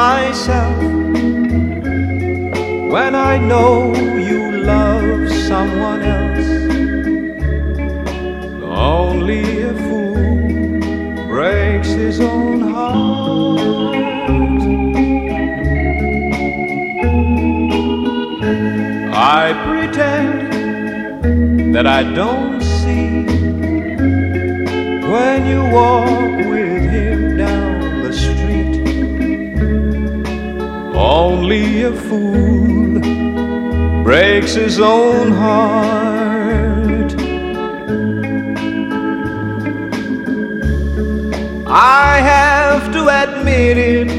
myself when I know you love someone else. Only a fool breaks his own heart. I pretend that I don't see when you walk with him down the street. Only a fool breaks his own heart. I have to admit it,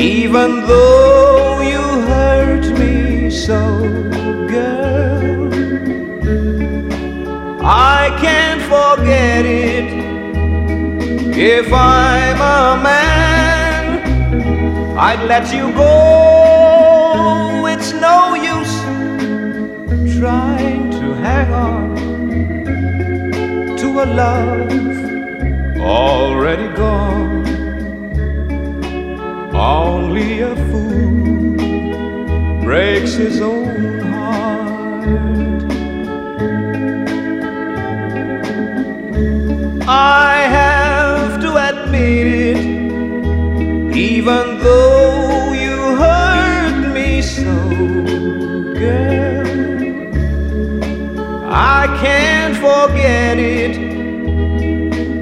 even though you hurt me so, girl. I can't forget it if I'm a man. I'd let you go. It's no use trying to hang on to a love already gone. Only a fool breaks his own heart. I I can't forget it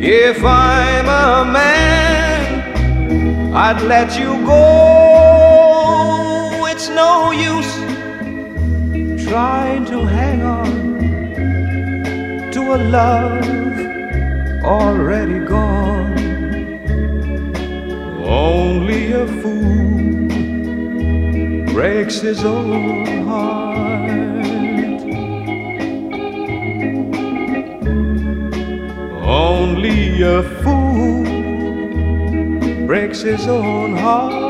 if I'm a man. I'd let you go. It's no use trying to hang on to a love already gone. Only a fool breaks his own heart. Only a fool breaks his own heart.